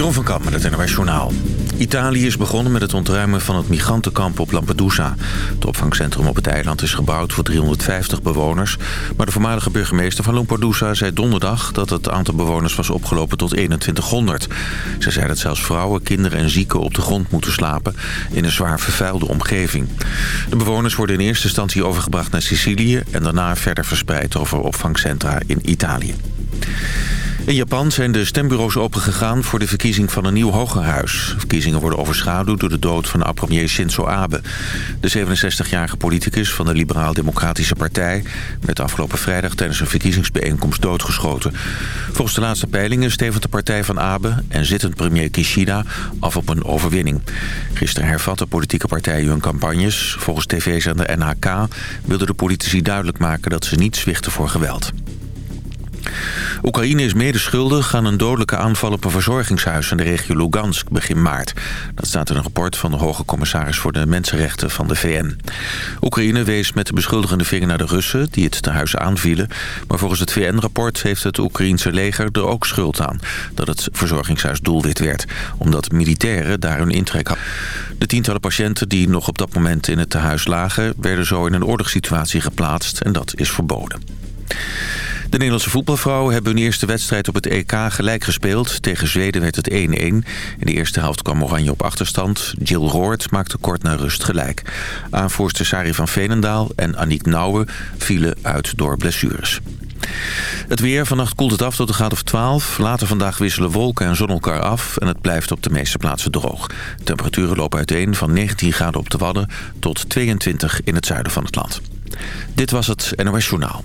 Jeroen van Kamp met het Journaal. Italië is begonnen met het ontruimen van het migrantenkamp op Lampedusa. Het opvangcentrum op het eiland is gebouwd voor 350 bewoners. Maar de voormalige burgemeester van Lampedusa zei donderdag... dat het aantal bewoners was opgelopen tot 2100. Ze zei dat zelfs vrouwen, kinderen en zieken op de grond moeten slapen... in een zwaar vervuilde omgeving. De bewoners worden in eerste instantie overgebracht naar Sicilië... en daarna verder verspreid over opvangcentra in Italië. In Japan zijn de stembureaus opengegaan voor de verkiezing van een nieuw hogerhuis. Verkiezingen worden overschaduwd door de dood van oud-premier Shinzo Abe. De 67-jarige politicus van de Liberaal-Democratische Partij... werd afgelopen vrijdag tijdens een verkiezingsbijeenkomst doodgeschoten. Volgens de laatste peilingen stevend de partij van Abe... en zittend premier Kishida af op een overwinning. Gisteren hervatte politieke partijen hun campagnes. Volgens tv's aan de NHK wilden de politici duidelijk maken... dat ze niet zwichten voor geweld. Oekraïne is medeschuldig aan een dodelijke aanval op een verzorgingshuis in de regio Lugansk begin maart. Dat staat in een rapport van de hoge commissaris voor de mensenrechten van de VN. Oekraïne wees met de beschuldigende vinger naar de Russen die het tehuis aanvielen. Maar volgens het VN-rapport heeft het Oekraïense leger er ook schuld aan dat het verzorgingshuis doelwit werd. Omdat militairen daar hun intrek hadden. De tientallen patiënten die nog op dat moment in het tehuis lagen werden zo in een oorlogssituatie geplaatst en dat is verboden. De Nederlandse voetbalvrouwen hebben hun eerste wedstrijd op het EK gelijk gespeeld. Tegen Zweden werd het 1-1. In de eerste helft kwam Oranje op achterstand. Jill Roord maakte kort na rust gelijk. Aanvoerster Sari van Veenendaal en Aniek Nouwen vielen uit door blessures. Het weer. Vannacht koelt het af tot een graad of 12. Later vandaag wisselen wolken en zon elkaar af. En het blijft op de meeste plaatsen droog. Temperaturen lopen uiteen van 19 graden op de Wadden... tot 22 in het zuiden van het land. Dit was het NOS Journaal.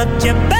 but you better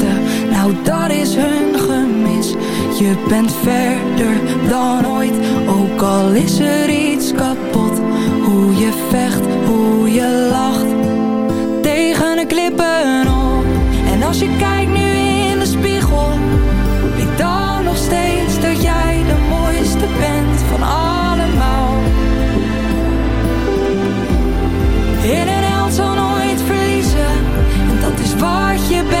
Nou dat is hun gemis. Je bent verder dan ooit, ook al is er iets kapot. Hoe je vecht, hoe je lacht, tegen de klippen op. En als je kijkt nu in de spiegel, weet dan nog steeds dat jij de mooiste bent van allemaal. In een held zal nooit verliezen, en dat is wat je bent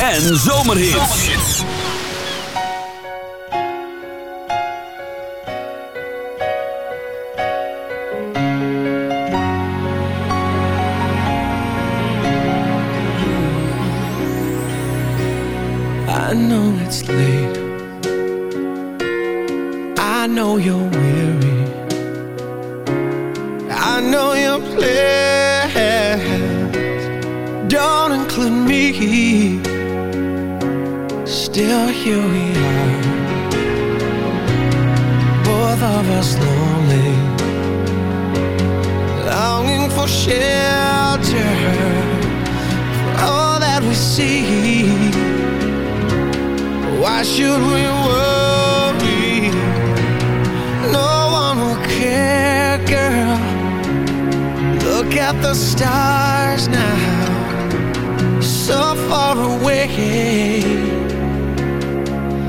en Zomerhits. I know it's late. I know you're weary. I know you're playing don't include me still here we are. Both of us lonely. Longing for shelter. For all that we see. Why should we worry? No one will care, girl. Look at the stars now. So far away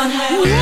one hand.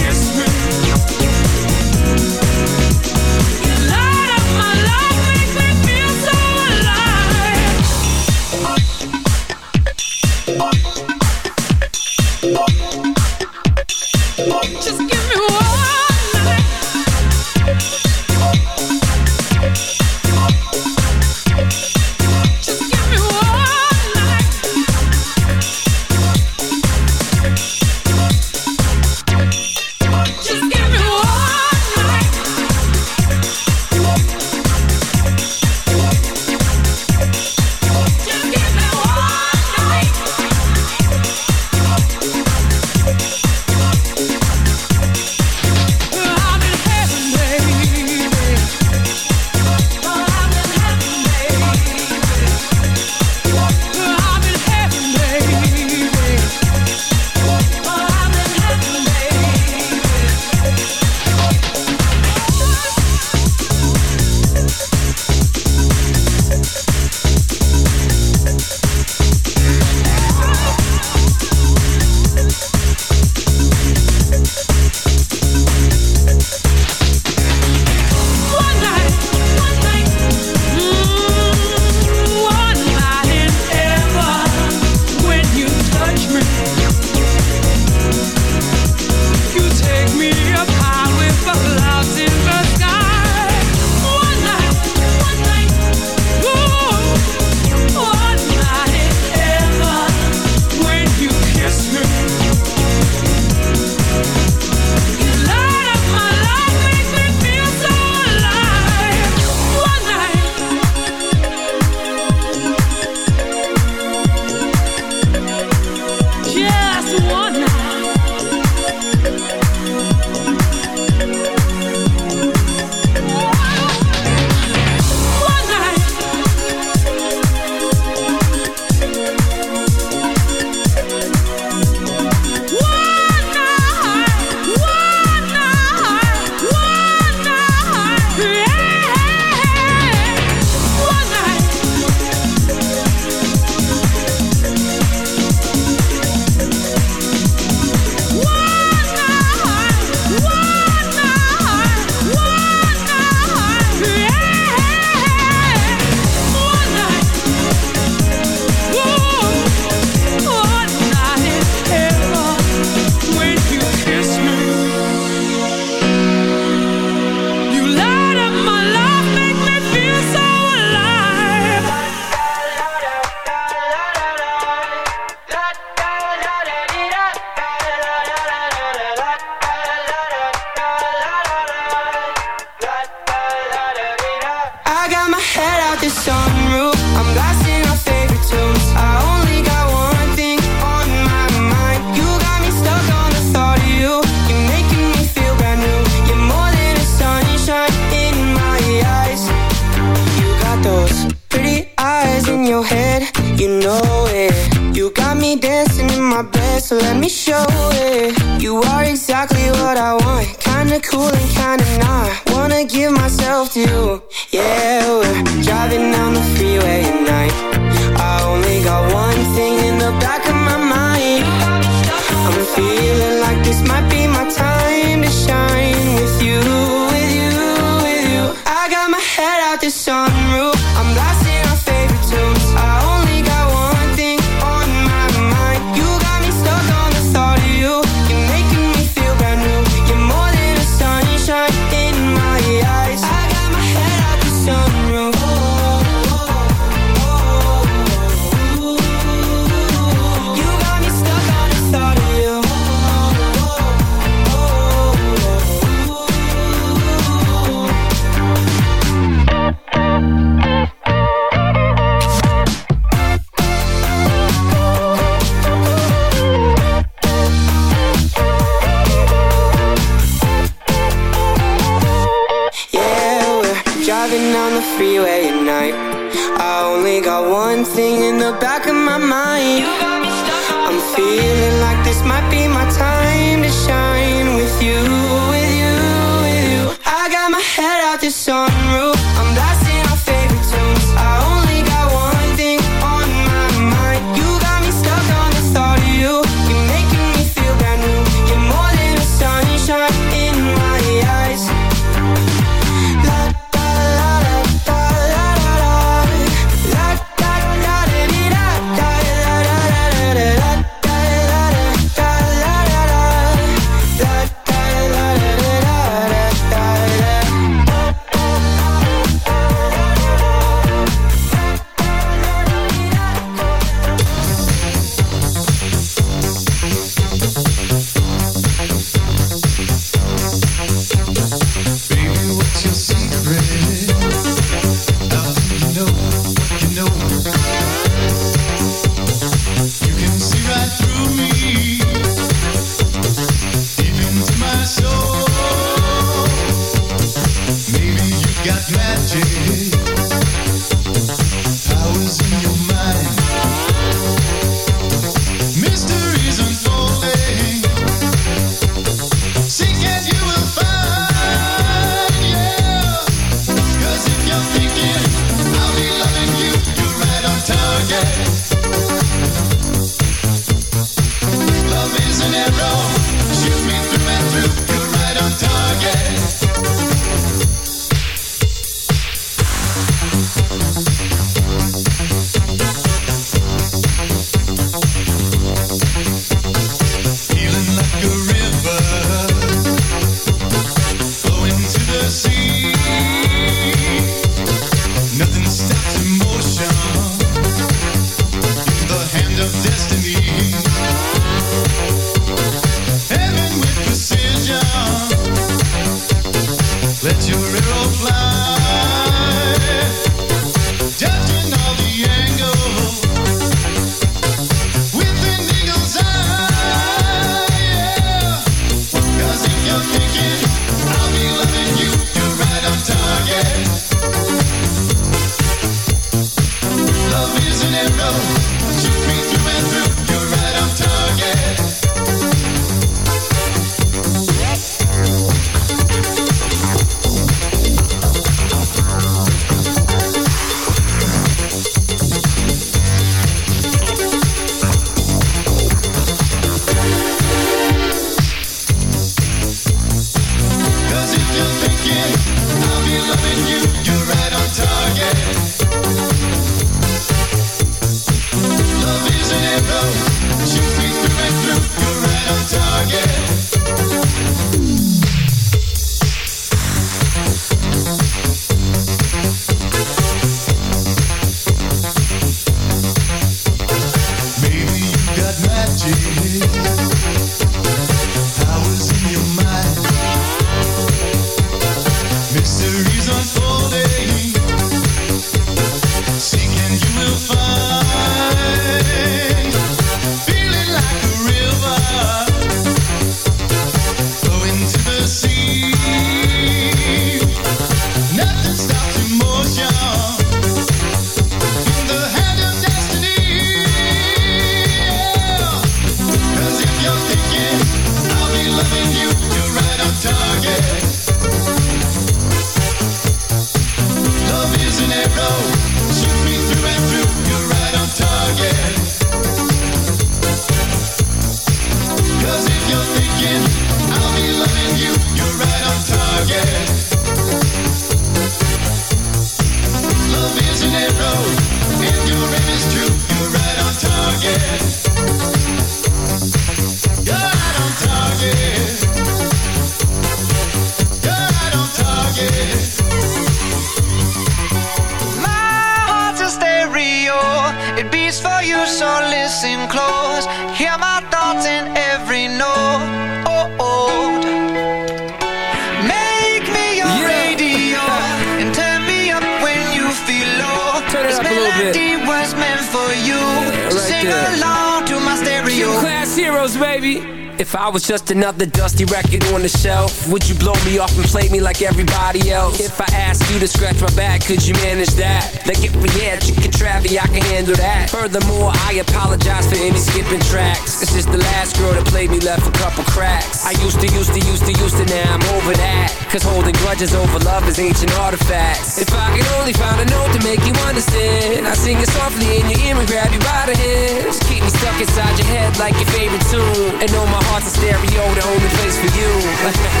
Another dusty record on the shelf, would you blow me off and play me like everybody else? If I asked you to scratch my back, could you manage that? Like if we had chicken Travie, I can handle that. Furthermore, I apologize for any skipping tracks. This is the last girl that played me left a couple cracks. I used to, used to, used to, used to, now I'm over that. Cause holding grudges over love is ancient artifacts. If I could only find a note to make you understand, I sing it softly in your ear and grab you by the hands. Keep me stuck inside your head like your favorite tune. And know my heart's a stereo, the only place for you.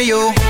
to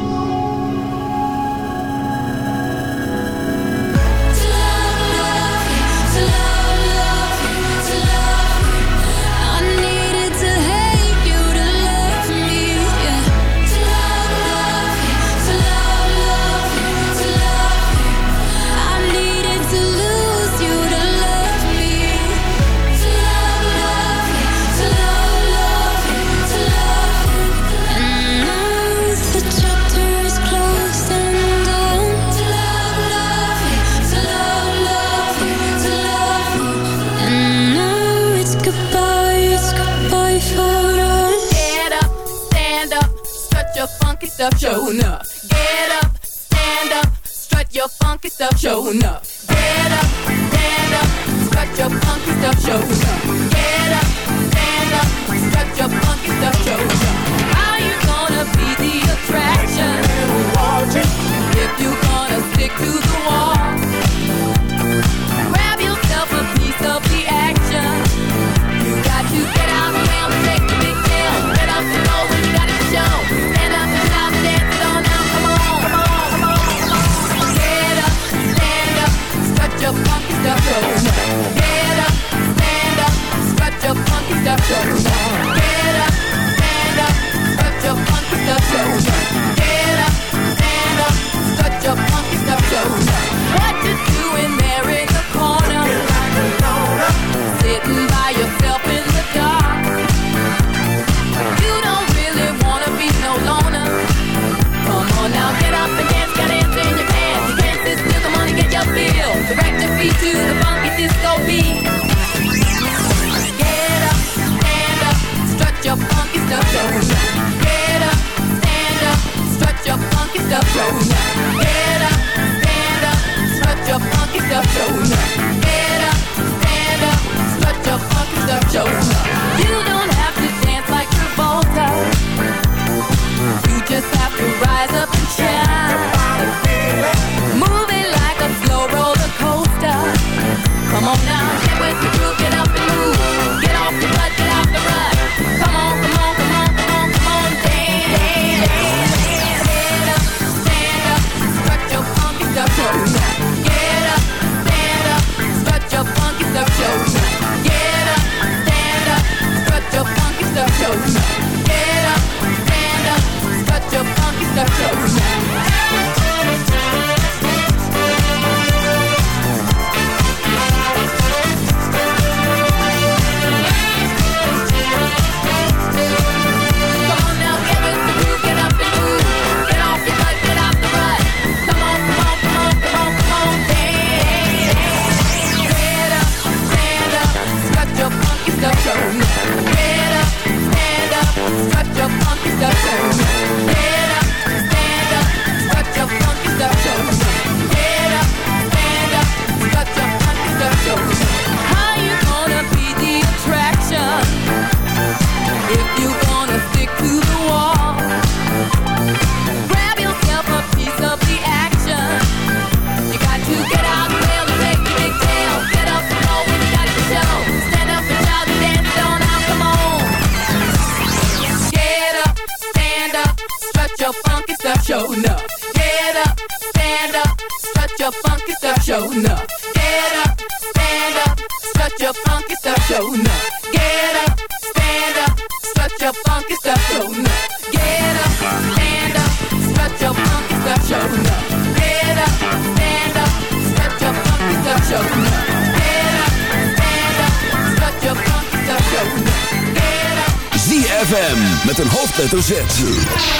Strut your funky stuff, show enough. Get up, stand up, strut your funky stuff, show enough. Get up, stand up, strut your funky stuff, show enough. Get up, stand up, strut your funky stuff, show enough. Get up, stand up, strut your funky stuff, show enough. Get up. ZFM met een hoofdletter Z.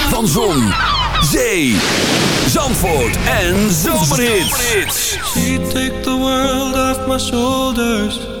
Van Zon, Zee, Zandvoort en Zomerhits. She'd take the world off my shoulders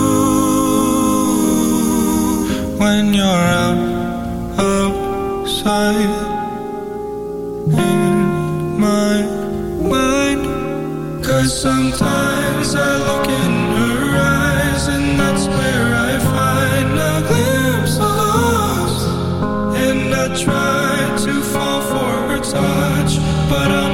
when you're out outside in my mind? Cause sometimes I look in her eyes and that's where I find a glimpse of us. And I try to fall for her touch, but I'm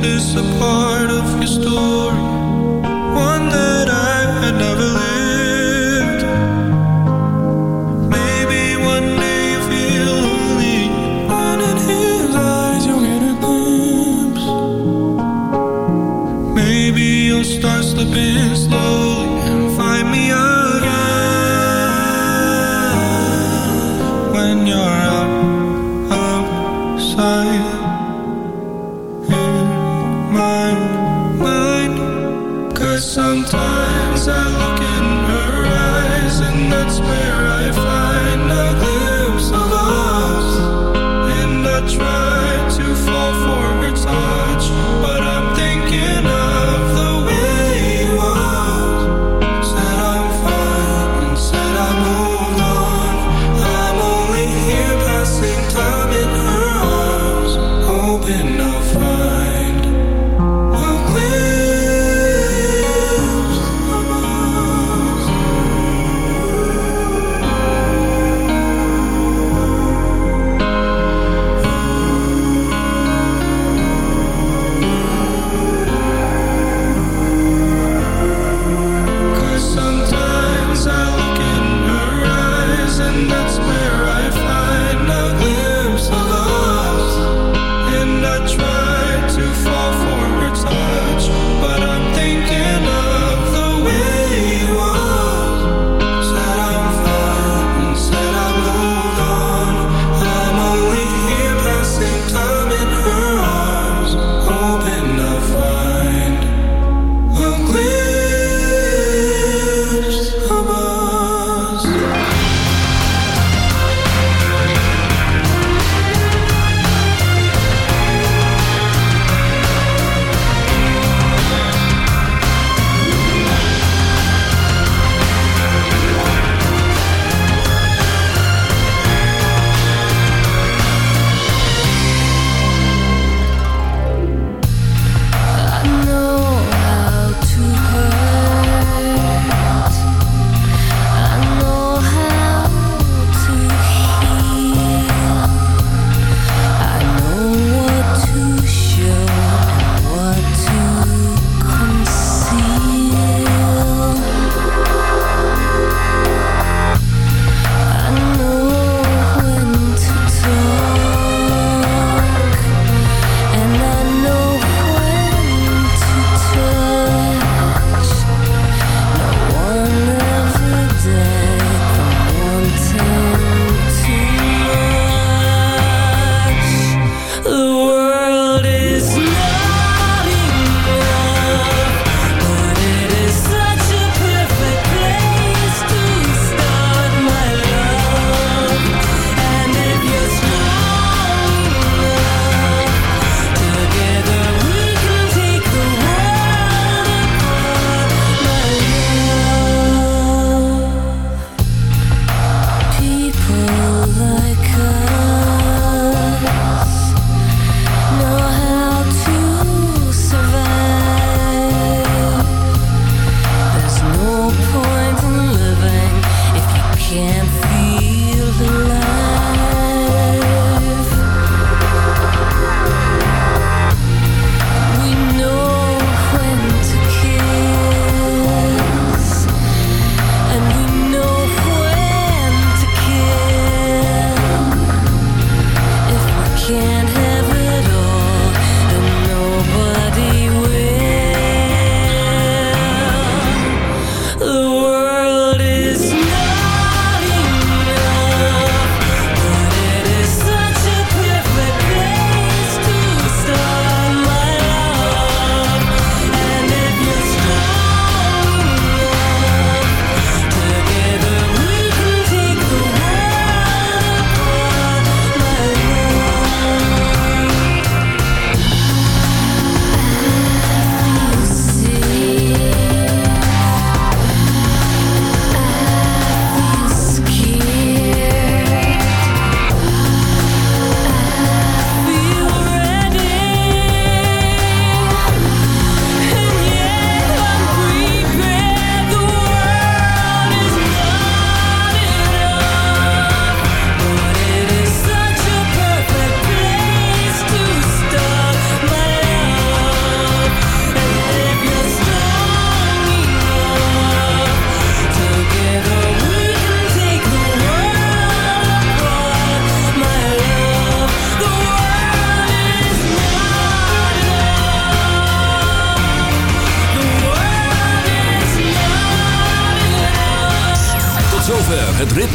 this a part of your story?